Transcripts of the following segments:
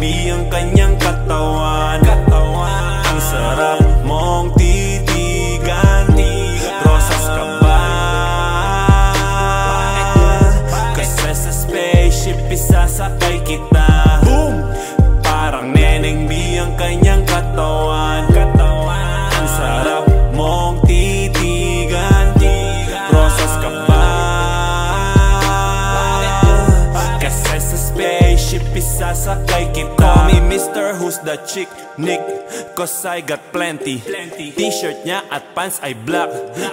Parang neneng B ang spaceship isasakay kita. Call me Mr. Who's the chick Nick. Cause I got plenty. T-shirt niya at pants ay black.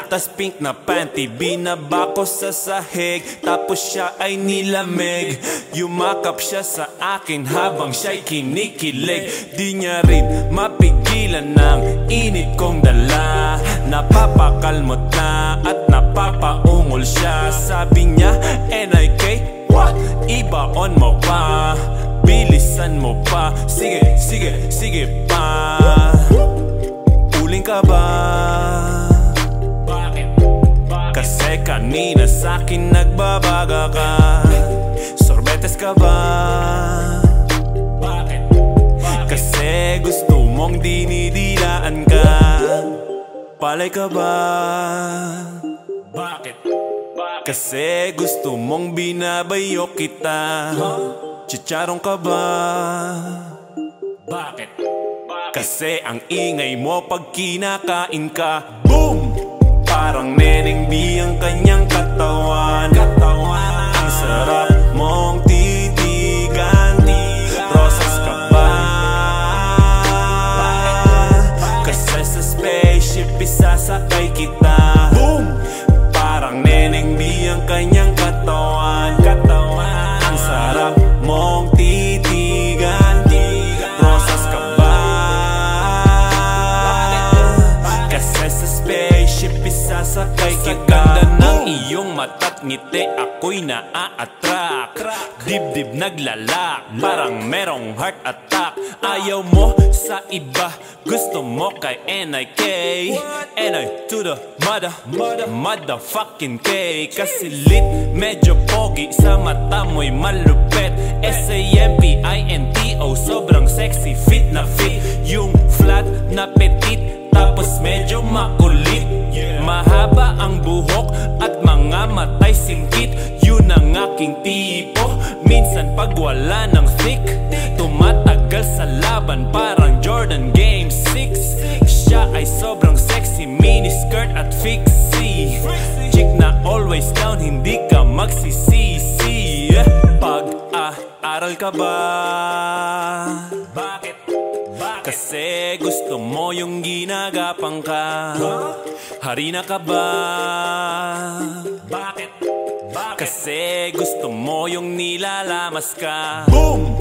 Tas pink na panty. Binaba ko sa sahig. Tapos siya ay nilamig. Yumakap siya sa akin Habang siya'y kinikilig. Di niya rin mapigilan ng init kong dala. Napapakalmot na at napapaungol siya. Sabi niya NIK What? Ibaon mo pa Bilisan mo pa Sige, sige, sige pa Uling ka ba? Bakit? Bakit? Kasi kanina sa'kin nagbabaga ka Sorbetes ka ba? Bakit? Bakit? Kasi gusto mong dinidilaan ka Palay ka ba? Bakit? Bakit? Kasi gusto mong binabayo kita Chicharong ka ba? Bakit? Bakit? Kasi ang ingay mo pag kinakain ka Boom! Parang neneng B ang kanyang katawan Ang sarap mong isasakay kita ng iyong mata't ngiti ako'y naa-attract Dibdib naglalak, parang merong heart attack. Ayaw mo sa iba, gusto mo kay NIK NI to the mother, mother, motherfucking K. Kasi lit, medyo pogi, sa mata mo'y malupet. S-A-M-P-I-N-T-O, aking tipo Minsan pag wala ng thick Tumatagal sa laban parang Jordan Game 6 Siya ay sobrang sexy Mini skirt at fixie Chick na always down Hindi ka magsisisi Pag-aaral ka ba? Bakit? Kasi gusto mo yung ginagapang ka Harina ka ba? Bakit? Kasi gusto mo yung nilalamas ka. Boom!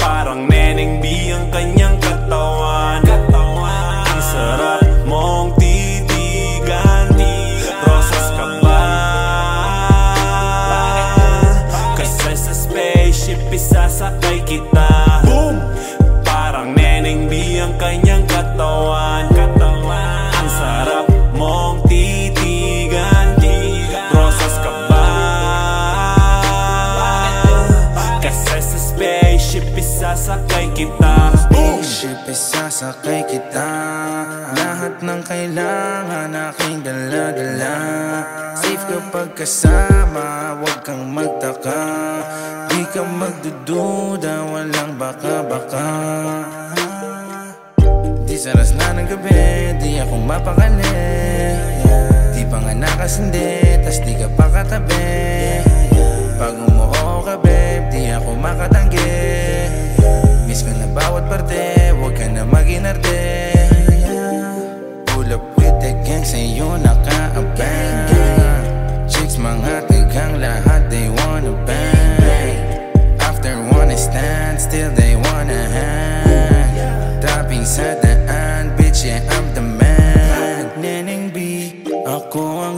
Parang neneng B ang kanyang katawan. Ang sarap mong titigan. Rosas ka ba? Kasi sa spaceship isasakay kita isasakay kita. Lahat ng kailangan aking dala-dala. Safe kapag kasama, huwag kang magtaka. Di ka magdududa, walang baka-baka. Di saras na ng gabi, di ako mapakali. Di pa nga nakasindi, tas di ka pa katabi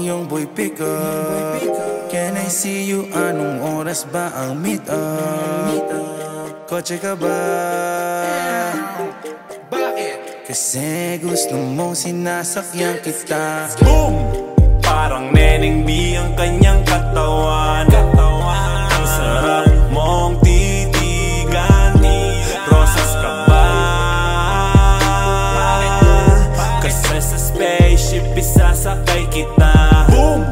yung boy pick up Can I see you? Anong oras ba ang meet up? Kotse ka ba? Bakit? Kasi gusto mong sinasakyan kita Boom! Parang neneng B ang kanyang katawan kita Boom!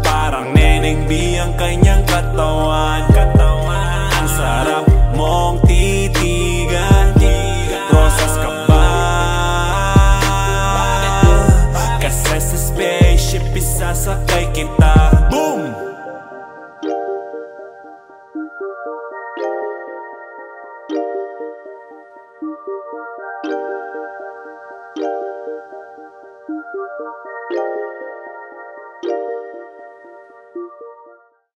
Parang neneng B ang kanyang katawan. Katawan. Ang sarap mong titigan. Rosas ka ba? Kasi sa spaceship isasakay kita.